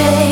day.